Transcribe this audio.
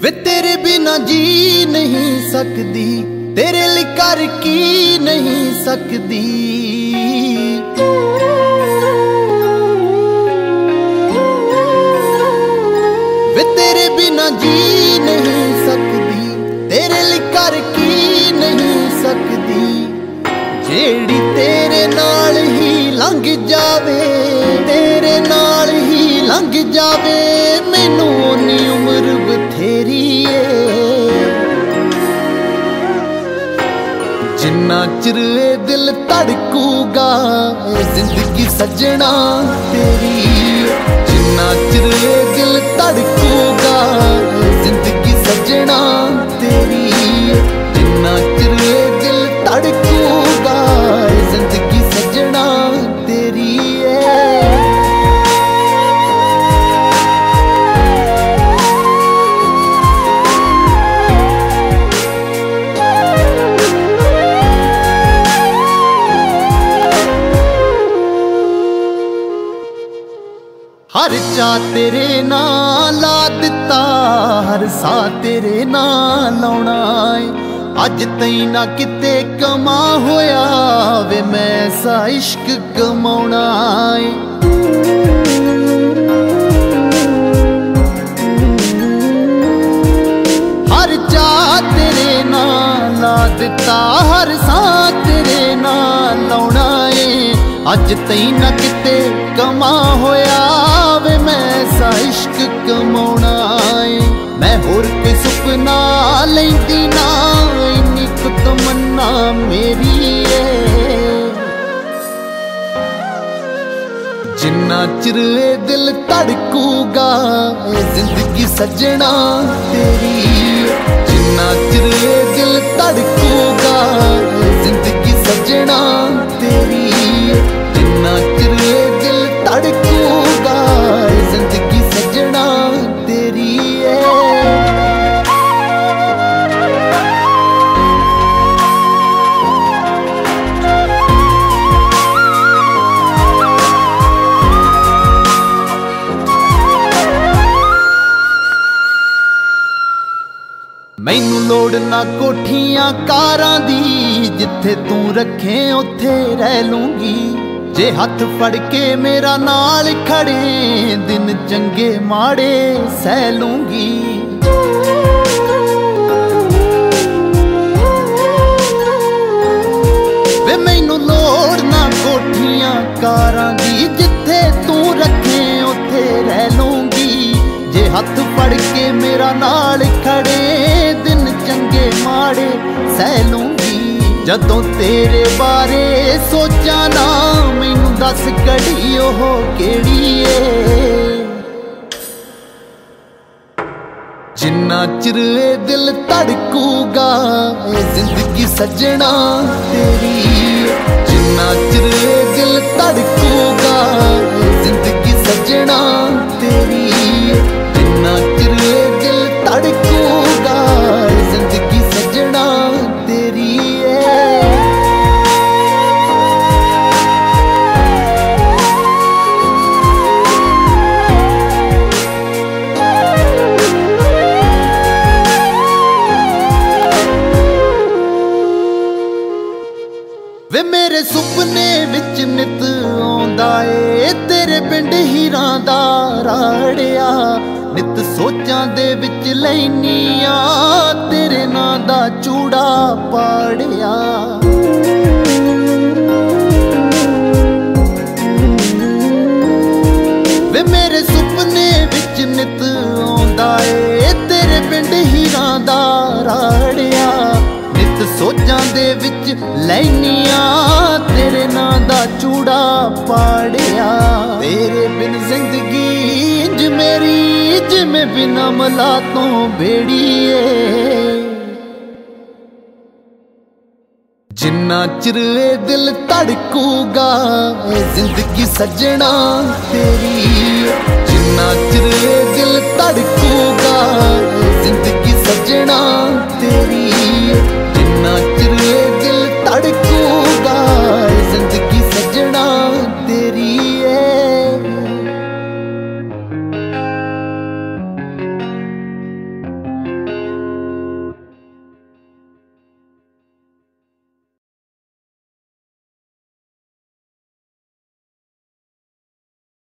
ਬਿਨਾ ਜੀ ਨਹੀਂ ਸਕਦੀ, ਤੇਰੇ ਲਈ ਕਰ ਕੀ ਨਹੀਂ ਸਕਦੀ। ਵੇ ਤੇਰੇ ਬਿਨਾ ਜੀ ਨਹੀਂ ਸਕਦੀ, ਤੇਰੇ ਲਈ ਕਰ ਕੀ ਨਹੀਂ ਸਕਦੀ। ਜਿਹੜੀ ਤੇਰੇ ਨਾਲ ਹੀ ਲੰਘ ਜਾਵੇ ਚਿਰ ਇਹ ਦਿਲ ਧੜਕੂਗਾ ਜ਼ਿੰਦਗੀ ਸੱਜਣਾ ਤੇਰੀ। ਜਿੰਨਾ ਚਿਰ ਇਹ ਦਿਲ ਧੜਕੂਗਾ ਜ਼ਿੰਦਗੀ ਸੱਜਣਾ ਹਰ ਚਾ ਤੇਰੇ ਨਾਂ ਲਾ ਦਿੱਤਾ, ਹਰ ਸਾ ਤੇਰੇ ਨਾਂ ਲਾਉਣਾ ਏ। ਅੱਜ ਤਈ ਨਾ ਕਿਤੇ ਕਮਾ ਹੋਇਆ ਵੇ, ਮੈਂ ਸਾ ਇਸ਼ਕ ਕਮਾਉਣਾ ਏ। ਹਰ ਚਾ ਤੇਰੇ ਨਾਂ ਲਾ ਦਿੱਤਾ, ਹਰ ਸਾ ਤੇਰੇ ਨਾਂ ਲਾਉਣਾ ਏ। ਅੱਜ ਤਈ ਨਾ ਕਿਤੇ ਕਮਾ ਹੋਇਆ ਵੇ, ਮੈਂ ਸਾ ਇਸ਼ਕ ਕਮਾਉਣਾ ਏ। ਮੈਂ ਹੋਰ ਕੋਈ ਸੁਪਨਾ ਲੈਂਦੀ ਨਾ, ਇੰਨੀ ਕੁ ਤਮੰਨਾ ਮੇਰੀ ਏ। ਜਿੰਨਾ ਚਿਰ ਇਹ ਦਿਲ ਧੜਕੂਗਾ, ਇਹ ਜ਼ਿੰਦਗੀ ਸੱਜਣਾ ਤੇਰੀ ਜਿੰਨਾ ਚਿਰ ਇਹ ਦਿਲ ਧੜਕੂਗਾ ਜ਼ਿੰਦਗੀ ਸੱਜਣਾ ਤੇਰੀ ਮੈਨੂੰ ਲੋੜ ਨਾ ਕੋਠੀਆਂ, ਕਾਰਾਂ ਦੀ। ਜਿੱਥੇ ਤੂੰ ਰੱਖੇ, ਉੱਥੇ ਰਹਿ ਲੂੰਗੀ। ਜੇ ਹੱਥ ਫੜ ਕੇ ਮੇਰਾ ਨਾਲ ਖੜੇ, ਦਿਨ ਚੰਗੇ ਮਾੜੇ ਸਹਿ ਲੂੰਗੀ। ਵੇ ਮੈਨੂੰ ਲੋੜ ਨਾ ਕੋਠੀਆਂ, ਕਾਰਾਂ ਦੀ। ਜਿੱਥੇ ਤੂੰ ਰੱਖੇ, ਉੱਥੇ ਰਹਿ ਲੂੰਗੀ। ਜੇ ਹੱਥ ਫੜ ਕੇ ਮੇਰਾ ਨਾਲ ਖੜੇ ਦਿਨ ਮਾੜੇ ਸਹਿ ਲੂੰਗੀ ਜਦੋਂ ਤੇਰੇ ਬਾਰੇ ਸੋਚਾਂ ਨਾ, ਮੈਨੂੰ ਦੱਸ ਕੜੀ ਉਹ ਕਿਹੜੀ ਏ? ਜਿੰਨਾ ਚਿਰ ਇਹ ਦਿਲ ਧੜਕੂਗਾ, ਇਹ ਜ਼ਿੰਦਗੀ ਸੱਜਣਾ ਤੇਰੀ ਜਿੰਨਾ ਚਿਰ ਇਹ ਦਿਲ ਧੜਕੂਗਾ, ਇਹ ਜ਼ਿੰਦਗੀ ਸੱਜਣਾ ਤੇਰੀ ਵੇ ਮੇਰੇ ਸੁਪਨੇ ਵਿੱਚ ਨਿਤ ਆਉਂਦਾ ਏ, ਤੇਰੇ ਪਿੰਡ ਹੀਰਾਂ ਦਾ ਰਾੜਿਆ। ਨਿਤ ਸੋਚਾਂ ਦੇ ਵਿੱਚ ਲੈਨੀਆਂ, ਤੇਰੇ ਨਾਂ ਦਾ ਚੂੜਾ ਪਾੜਿਆ। ਵੇ ਮੇਰੇ ਸੁਪਨੇ ਵਿੱਚ ਨਿਤ ਆਉਂਦਾ ਏ, ਤੇਰੇ ਪਿੰਡ ਹੀਰਾਂ ਦਾ ਰਾੜਿਆ। ਸੋਚਾਂ ਦੇ ਵਿੱਚ ਲੈਨੀਆਂ, ਤੇਰੇ ਨਾਂ ਦਾ ਚੂੜਾ ਪਾੜਿਆ। ਤੇਰੇ ਬਿਨ ਜ਼ਿੰਦਗੀ ਇੰਜ ਮੇਰੀ ਜਿਵੇਂ ਬਿਨਾ ਮਲਾ ਤੋਂ ਬੇੜੀਏ। ਜਿੰਨਾ ਚਿਰ ਇਹ ਦਿਲ ਧੜਕੂਗਾ, ਇਹ ਜ਼ਿੰਦਗੀ ਸੱਜਣਾ ਤੇਰੀ